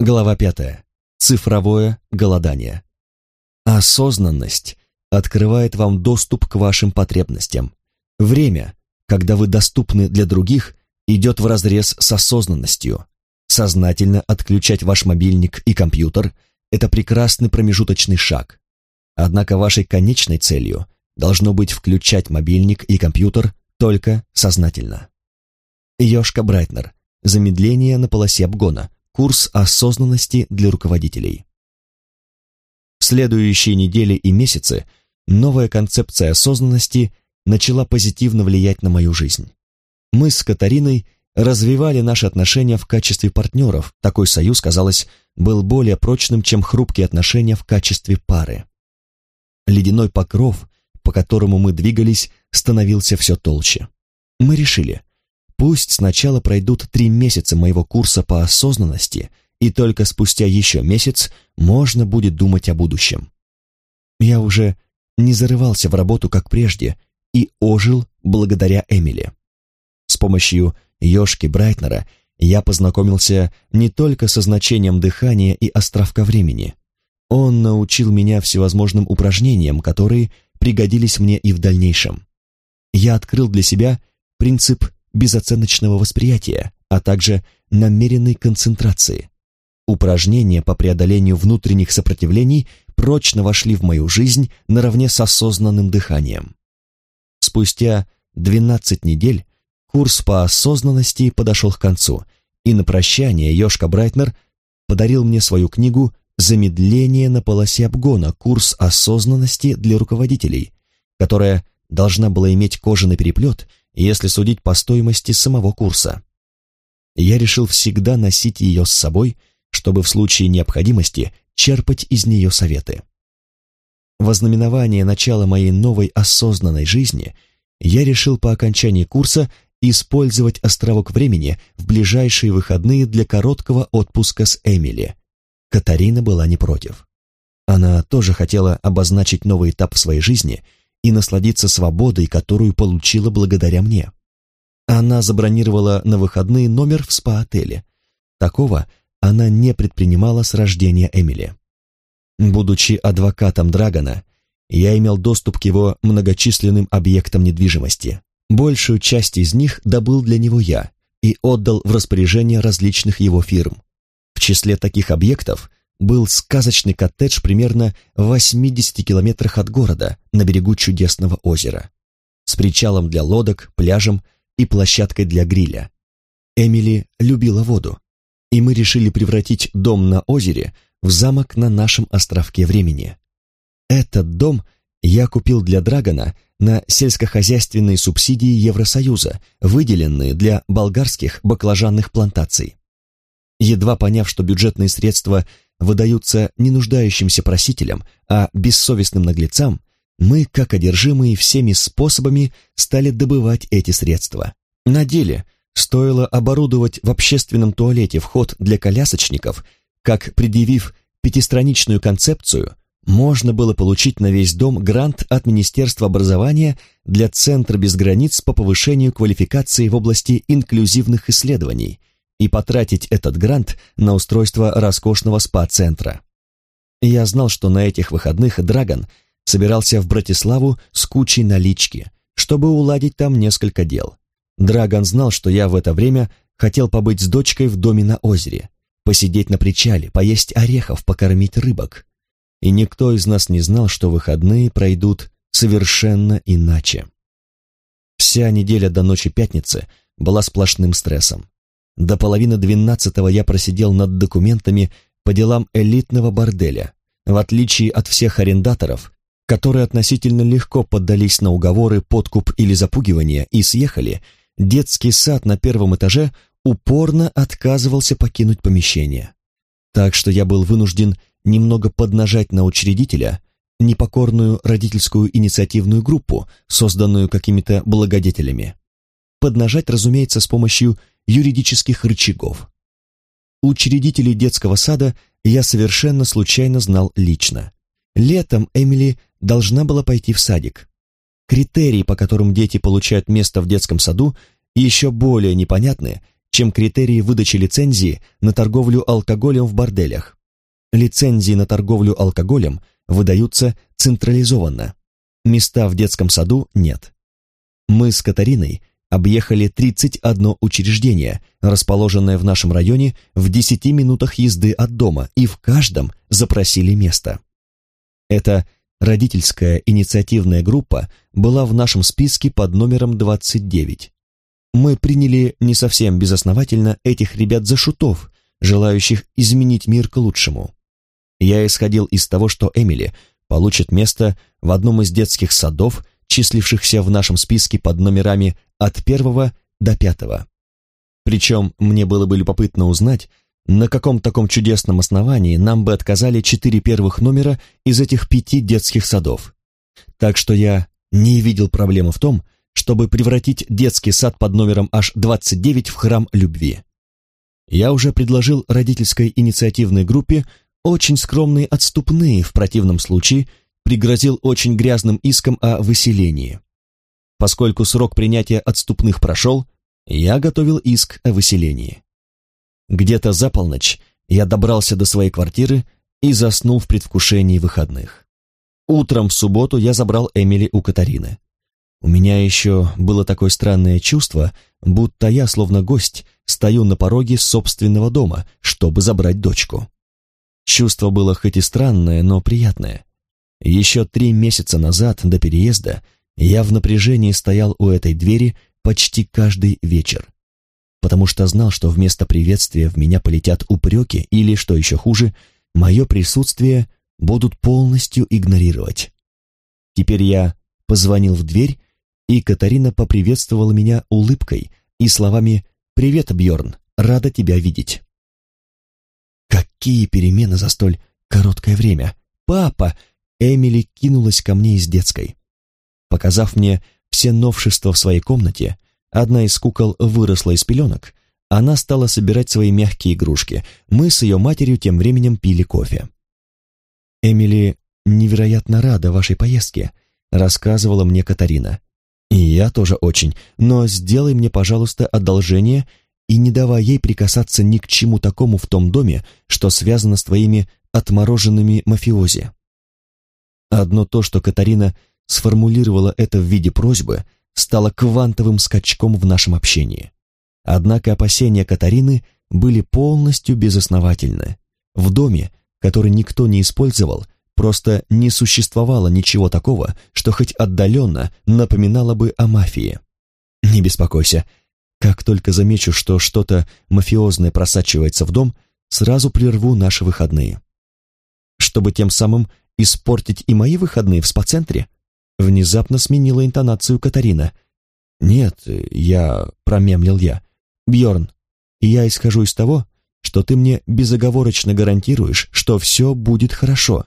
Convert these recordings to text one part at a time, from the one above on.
Глава пятая. Цифровое голодание. Осознанность открывает вам доступ к вашим потребностям. Время, когда вы доступны для других, идет вразрез с осознанностью. Сознательно отключать ваш мобильник и компьютер – это прекрасный промежуточный шаг. Однако вашей конечной целью должно быть включать мобильник и компьютер только сознательно. Йошка Брайтнер. Замедление на полосе обгона. Курс осознанности для руководителей. В следующие недели и месяцы новая концепция осознанности начала позитивно влиять на мою жизнь. Мы с Катариной развивали наши отношения в качестве партнеров. Такой союз, казалось, был более прочным, чем хрупкие отношения в качестве пары. Ледяной покров, по которому мы двигались, становился все толще. Мы решили – Пусть сначала пройдут три месяца моего курса по осознанности, и только спустя еще месяц можно будет думать о будущем. Я уже не зарывался в работу, как прежде, и ожил благодаря Эмили. С помощью Йошки Брайтнера я познакомился не только со значением дыхания и островка времени. Он научил меня всевозможным упражнениям, которые пригодились мне и в дальнейшем. Я открыл для себя принцип безоценочного восприятия, а также намеренной концентрации. Упражнения по преодолению внутренних сопротивлений прочно вошли в мою жизнь наравне с осознанным дыханием. Спустя 12 недель курс по осознанности подошел к концу, и на прощание Йошка Брайтнер подарил мне свою книгу «Замедление на полосе обгона. Курс осознанности для руководителей», которая должна была иметь кожаный переплет если судить по стоимости самого курса. Я решил всегда носить ее с собой, чтобы в случае необходимости черпать из нее советы. Во знаменование начала моей новой осознанной жизни я решил по окончании курса использовать островок времени в ближайшие выходные для короткого отпуска с Эмили. Катарина была не против. Она тоже хотела обозначить новый этап в своей жизни – и насладиться свободой, которую получила благодаря мне. Она забронировала на выходные номер в спа-отеле. Такого она не предпринимала с рождения Эмили. Будучи адвокатом Драгона, я имел доступ к его многочисленным объектам недвижимости. Большую часть из них добыл для него я и отдал в распоряжение различных его фирм. В числе таких объектов был сказочный коттедж примерно в 80 километрах от города на берегу чудесного озера, с причалом для лодок, пляжем и площадкой для гриля. Эмили любила воду, и мы решили превратить дом на озере в замок на нашем островке времени. Этот дом я купил для Драгона на сельскохозяйственные субсидии Евросоюза, выделенные для болгарских баклажанных плантаций. Едва поняв, что бюджетные средства выдаются не нуждающимся просителям, а бессовестным наглецам, мы, как одержимые всеми способами, стали добывать эти средства. На деле стоило оборудовать в общественном туалете вход для колясочников, как, предъявив пятистраничную концепцию, можно было получить на весь дом грант от Министерства образования для Центра без границ по повышению квалификации в области инклюзивных исследований – и потратить этот грант на устройство роскошного спа-центра. Я знал, что на этих выходных Драгон собирался в Братиславу с кучей налички, чтобы уладить там несколько дел. Драгон знал, что я в это время хотел побыть с дочкой в доме на озере, посидеть на причале, поесть орехов, покормить рыбок. И никто из нас не знал, что выходные пройдут совершенно иначе. Вся неделя до ночи пятницы была сплошным стрессом. До половины двенадцатого я просидел над документами по делам элитного борделя. В отличие от всех арендаторов, которые относительно легко поддались на уговоры, подкуп или запугивание и съехали, детский сад на первом этаже упорно отказывался покинуть помещение. Так что я был вынужден немного поднажать на учредителя, непокорную родительскую инициативную группу, созданную какими-то благодетелями. Поднажать, разумеется, с помощью юридических рычагов. Учредителей детского сада я совершенно случайно знал лично. Летом Эмили должна была пойти в садик. Критерии, по которым дети получают место в детском саду, еще более непонятны, чем критерии выдачи лицензии на торговлю алкоголем в борделях. Лицензии на торговлю алкоголем выдаются централизованно. Места в детском саду нет. Мы с Катариной объехали 31 учреждение, расположенное в нашем районе в 10 минутах езды от дома, и в каждом запросили место. Эта родительская инициативная группа была в нашем списке под номером 29. Мы приняли не совсем безосновательно этих ребят за шутов, желающих изменить мир к лучшему. Я исходил из того, что Эмили получит место в одном из детских садов, числившихся в нашем списке под номерами от первого до пятого. Причем мне было бы любопытно узнать, на каком таком чудесном основании нам бы отказали четыре первых номера из этих пяти детских садов. Так что я не видел проблемы в том, чтобы превратить детский сад под номером аж 29 в храм любви. Я уже предложил родительской инициативной группе очень скромные отступные, в противном случае пригрозил очень грязным иском о выселении. Поскольку срок принятия отступных прошел, я готовил иск о выселении. Где-то за полночь я добрался до своей квартиры и заснул в предвкушении выходных. Утром в субботу я забрал Эмили у Катарины. У меня еще было такое странное чувство, будто я, словно гость, стою на пороге собственного дома, чтобы забрать дочку. Чувство было хоть и странное, но приятное. Еще три месяца назад, до переезда, я в напряжении стоял у этой двери почти каждый вечер, потому что знал, что вместо приветствия в меня полетят упреки или, что еще хуже, мое присутствие будут полностью игнорировать. Теперь я позвонил в дверь, и Катарина поприветствовала меня улыбкой и словами «Привет, Бьорн, рада тебя видеть». Какие перемены за столь короткое время! Папа! Эмили кинулась ко мне из детской. Показав мне все новшества в своей комнате, одна из кукол выросла из пеленок, она стала собирать свои мягкие игрушки. Мы с ее матерью тем временем пили кофе. «Эмили невероятно рада вашей поездке», — рассказывала мне Катарина. «И я тоже очень, но сделай мне, пожалуйста, одолжение и не давай ей прикасаться ни к чему такому в том доме, что связано с твоими отмороженными мафиози». Одно то, что Катарина сформулировала это в виде просьбы, стало квантовым скачком в нашем общении. Однако опасения Катарины были полностью безосновательны. В доме, который никто не использовал, просто не существовало ничего такого, что хоть отдаленно напоминало бы о мафии. «Не беспокойся. Как только замечу, что что-то мафиозное просачивается в дом, сразу прерву наши выходные. Чтобы тем самым испортить и мои выходные в спа-центре?» Внезапно сменила интонацию Катарина. «Нет, я...» — промемлил я. Бьорн, я исхожу из того, что ты мне безоговорочно гарантируешь, что все будет хорошо.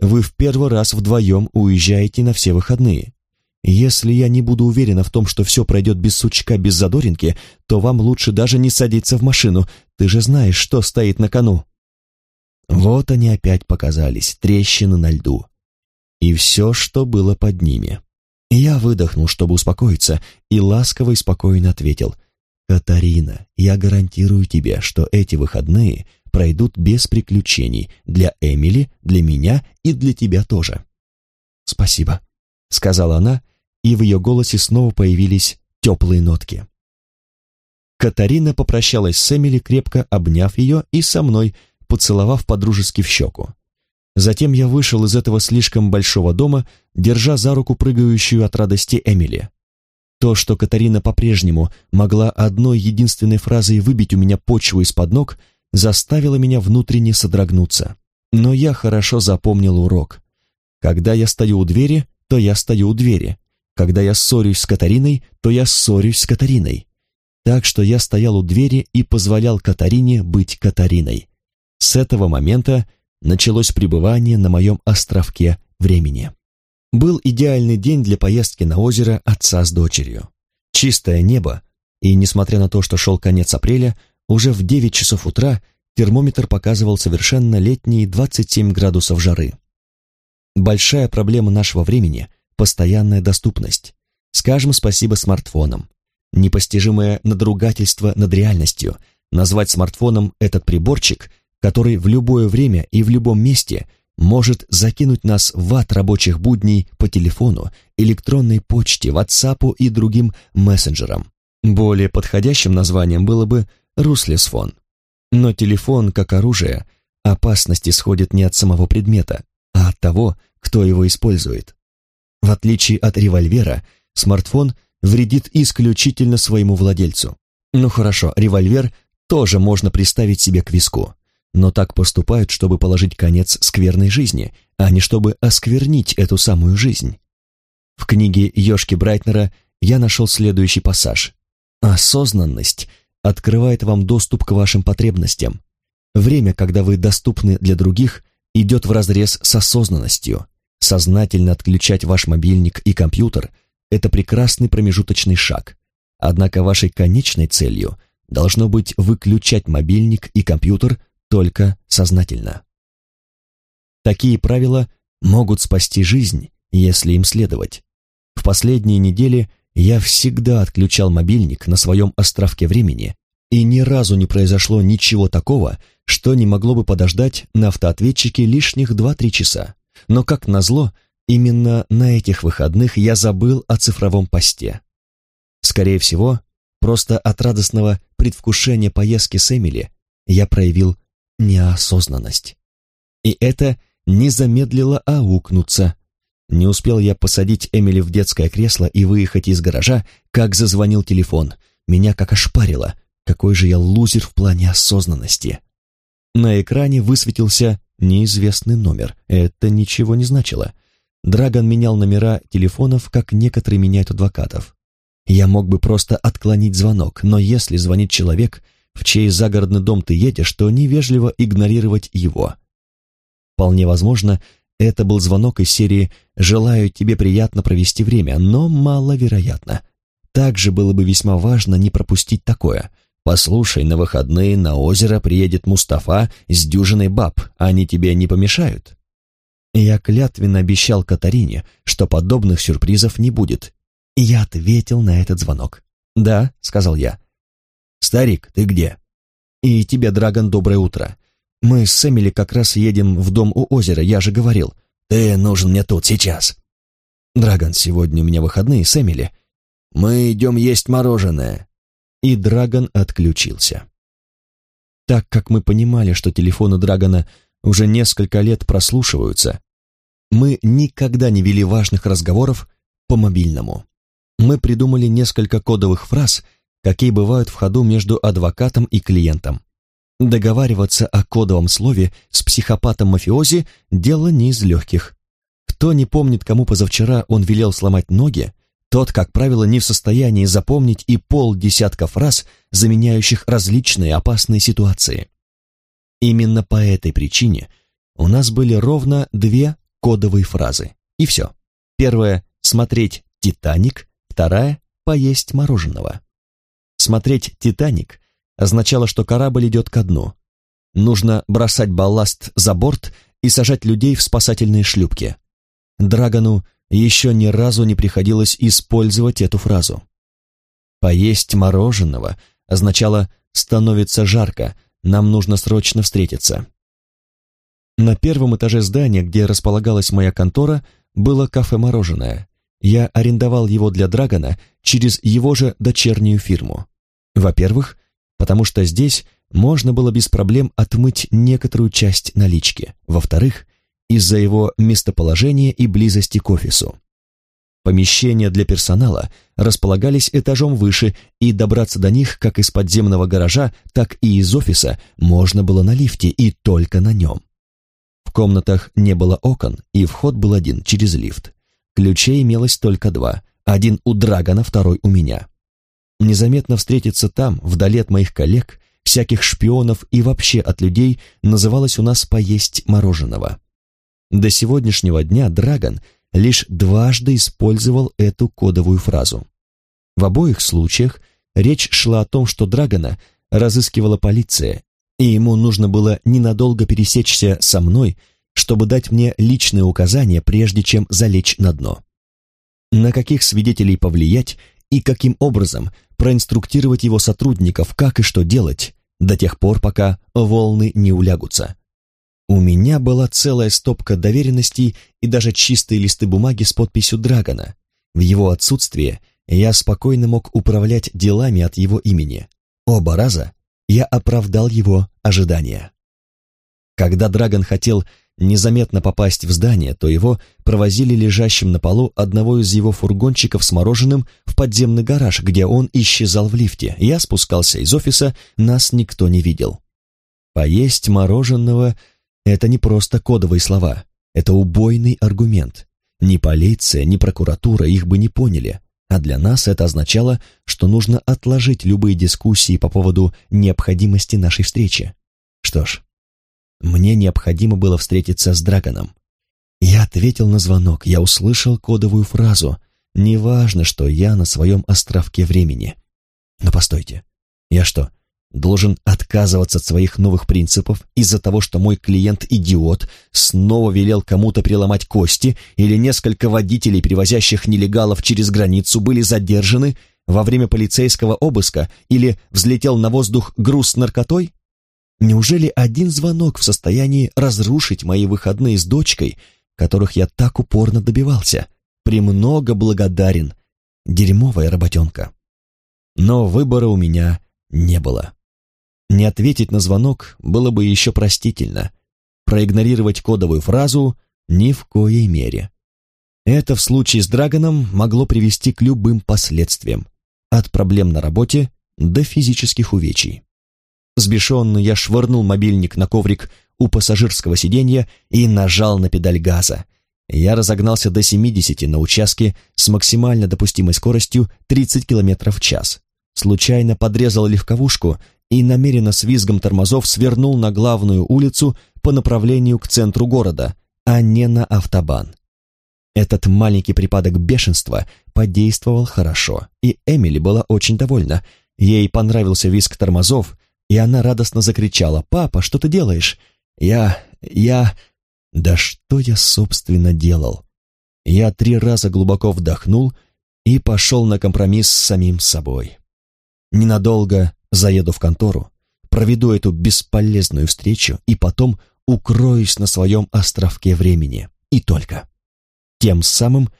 Вы в первый раз вдвоем уезжаете на все выходные. Если я не буду уверена в том, что все пройдет без сучка, без задоринки, то вам лучше даже не садиться в машину. Ты же знаешь, что стоит на кону. Вот они опять показались, трещины на льду. И все, что было под ними. Я выдохнул, чтобы успокоиться, и ласково и спокойно ответил. «Катарина, я гарантирую тебе, что эти выходные пройдут без приключений для Эмили, для меня и для тебя тоже». «Спасибо», — сказала она, и в ее голосе снова появились теплые нотки. Катарина попрощалась с Эмили, крепко обняв ее и со мной, поцеловав подружески в щеку. Затем я вышел из этого слишком большого дома, держа за руку прыгающую от радости Эмили. То, что Катарина по-прежнему могла одной единственной фразой выбить у меня почву из-под ног, заставило меня внутренне содрогнуться. Но я хорошо запомнил урок. Когда я стою у двери, то я стою у двери. Когда я ссорюсь с Катариной, то я ссорюсь с Катариной. Так что я стоял у двери и позволял Катарине быть Катариной. С этого момента началось пребывание на моем островке времени. Был идеальный день для поездки на озеро отца с дочерью. Чистое небо, и, несмотря на то, что шел конец апреля, уже в 9 часов утра термометр показывал совершенно летние 27 градусов жары. Большая проблема нашего времени – постоянная доступность. Скажем спасибо смартфонам. непостижимое надругательство над реальностью, назвать смартфоном этот приборчик, который в любое время и в любом месте может закинуть нас в ад рабочих будней по телефону, электронной почте, WhatsApp и другим мессенджерам. Более подходящим названием было бы «руслесфон». Но телефон, как оружие, опасность исходит не от самого предмета, а от того, кто его использует. В отличие от револьвера, смартфон вредит исключительно своему владельцу. Ну хорошо, револьвер тоже можно приставить себе к виску, но так поступают, чтобы положить конец скверной жизни, а не чтобы осквернить эту самую жизнь. В книге Йошки Брайтнера я нашел следующий пассаж. «Осознанность открывает вам доступ к вашим потребностям. Время, когда вы доступны для других, идет вразрез с осознанностью. Сознательно отключать ваш мобильник и компьютер – это прекрасный промежуточный шаг. Однако вашей конечной целью должно быть выключать мобильник и компьютер только сознательно. Такие правила могут спасти жизнь, если им следовать. В последние недели я всегда отключал мобильник на своем островке времени, и ни разу не произошло ничего такого, что не могло бы подождать на автоответчике лишних 2-3 часа. Но, как назло, именно на этих выходных я забыл о цифровом посте. Скорее всего, просто от радостного предвкушения поездки с Эмили я проявил неосознанность. И это не замедлило аукнуться. Не успел я посадить Эмили в детское кресло и выехать из гаража, как зазвонил телефон. Меня как ошпарило. Какой же я лузер в плане осознанности. На экране высветился неизвестный номер. Это ничего не значило. Драгон менял номера телефонов, как некоторые меняют адвокатов. Я мог бы просто отклонить звонок, но если звонит человек, в чей загородный дом ты едешь, то невежливо игнорировать его. Вполне возможно, это был звонок из серии «Желаю тебе приятно провести время», но маловероятно. Также было бы весьма важно не пропустить такое – Послушай, на выходные на озеро приедет Мустафа с дюжиной баб, они тебе не помешают?» Я клятвенно обещал Катарине, что подобных сюрпризов не будет. Я ответил на этот звонок. «Да», — сказал я. «Старик, ты где?» «И тебе, Драгон, доброе утро. Мы с Эмили как раз едем в дом у озера, я же говорил. Ты нужен мне тут, сейчас». «Драгон, сегодня у меня выходные с Эмили. Мы идем есть мороженое и Драгон отключился. Так как мы понимали, что телефоны Драгона уже несколько лет прослушиваются, мы никогда не вели важных разговоров по мобильному. Мы придумали несколько кодовых фраз, какие бывают в ходу между адвокатом и клиентом. Договариваться о кодовом слове с психопатом-мафиози – дело не из легких. Кто не помнит, кому позавчера он велел сломать ноги, тот, как правило, не в состоянии запомнить и полдесятка фраз, заменяющих различные опасные ситуации. Именно по этой причине у нас были ровно две кодовые фразы. И все. Первая — смотреть «Титаник», вторая — поесть мороженого. Смотреть «Титаник» означало, что корабль идет ко дну. Нужно бросать балласт за борт и сажать людей в спасательные шлюпки. Драгону еще ни разу не приходилось использовать эту фразу. «Поесть мороженого» означало «становится жарко, нам нужно срочно встретиться». На первом этаже здания, где располагалась моя контора, было кафе-мороженое. Я арендовал его для Драгона через его же дочернюю фирму. Во-первых, потому что здесь можно было без проблем отмыть некоторую часть налички. Во-вторых, из-за его местоположения и близости к офису. Помещения для персонала располагались этажом выше, и добраться до них как из подземного гаража, так и из офиса можно было на лифте и только на нем. В комнатах не было окон, и вход был один через лифт. Ключей имелось только два, один у Драгона, второй у меня. Незаметно встретиться там, вдали от моих коллег, всяких шпионов и вообще от людей, называлось у нас «поесть мороженого». До сегодняшнего дня Драгон лишь дважды использовал эту кодовую фразу. В обоих случаях речь шла о том, что Драгона разыскивала полиция, и ему нужно было ненадолго пересечься со мной, чтобы дать мне личные указания, прежде чем залечь на дно. На каких свидетелей повлиять и каким образом проинструктировать его сотрудников, как и что делать, до тех пор, пока волны не улягутся. У меня была целая стопка доверенностей и даже чистые листы бумаги с подписью Драгона. В его отсутствие я спокойно мог управлять делами от его имени. Оба раза я оправдал его ожидания. Когда Драгон хотел незаметно попасть в здание, то его провозили лежащим на полу одного из его фургончиков с мороженым в подземный гараж, где он исчезал в лифте. Я спускался из офиса, нас никто не видел. Поесть мороженого — это не просто кодовые слова, это убойный аргумент. Ни полиция, ни прокуратура их бы не поняли, а для нас это означало, что нужно отложить любые дискуссии по поводу необходимости нашей встречи. Что ж, мне необходимо было встретиться с Драгоном. Я ответил на звонок, я услышал кодовую фразу. Неважно, что я на своем островке времени. Но постойте, я что, должен отказываться от своих новых принципов из-за того, что мой клиент-идиот снова велел кому-то переломать кости, или несколько водителей, перевозящих нелегалов через границу, были задержаны во время полицейского обыска или взлетел на воздух груз с наркотой? Неужели один звонок в состоянии разрушить мои выходные с дочкой, которых я так упорно добивался? Премного благодарен. Дерьмовая работенка. Но выбора у меня не было. Не ответить на звонок было бы еще простительно. Проигнорировать кодовую фразу ни в коей мере. Это в случае с Драгоном могло привести к любым последствиям, от проблем на работе до физических увечий. Сбешенный я швырнул мобильник на коврик у пассажирского сиденья и нажал на педаль газа. Я разогнался до 70 на участке с максимально допустимой скоростью 30 км в час. Случайно подрезал легковушку и намеренно с визгом тормозов свернул на главную улицу по направлению к центру города, а не на автобан. Этот маленький припадок бешенства подействовал хорошо, и Эмили была очень довольна. Ей понравился визг тормозов, и она радостно закричала «Папа, что ты делаешь?» «Я... я...» «Да что я, собственно, делал?» Я три раза глубоко вдохнул и пошел на компромисс с самим собой. Ненадолго заеду в контору, проведу эту бесполезную встречу и потом укроюсь на своем островке времени. И только. Тем самым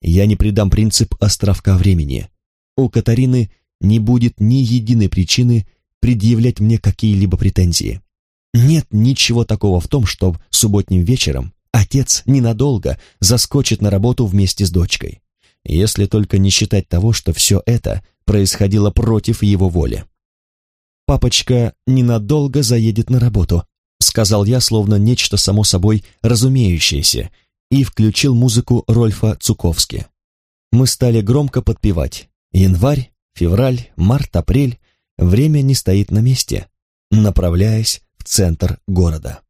я не придам принцип островка времени. У Катарины не будет ни единой причины предъявлять мне какие-либо претензии. Нет ничего такого в том, что субботним вечером отец ненадолго заскочит на работу вместе с дочкой, если только не считать того, что все это происходило против его воли. «Папочка ненадолго заедет на работу», — сказал я, словно нечто само собой разумеющееся, и включил музыку Рольфа Цуковски. Мы стали громко подпевать. Январь, февраль, март, апрель Время не стоит на месте, направляясь в центр города.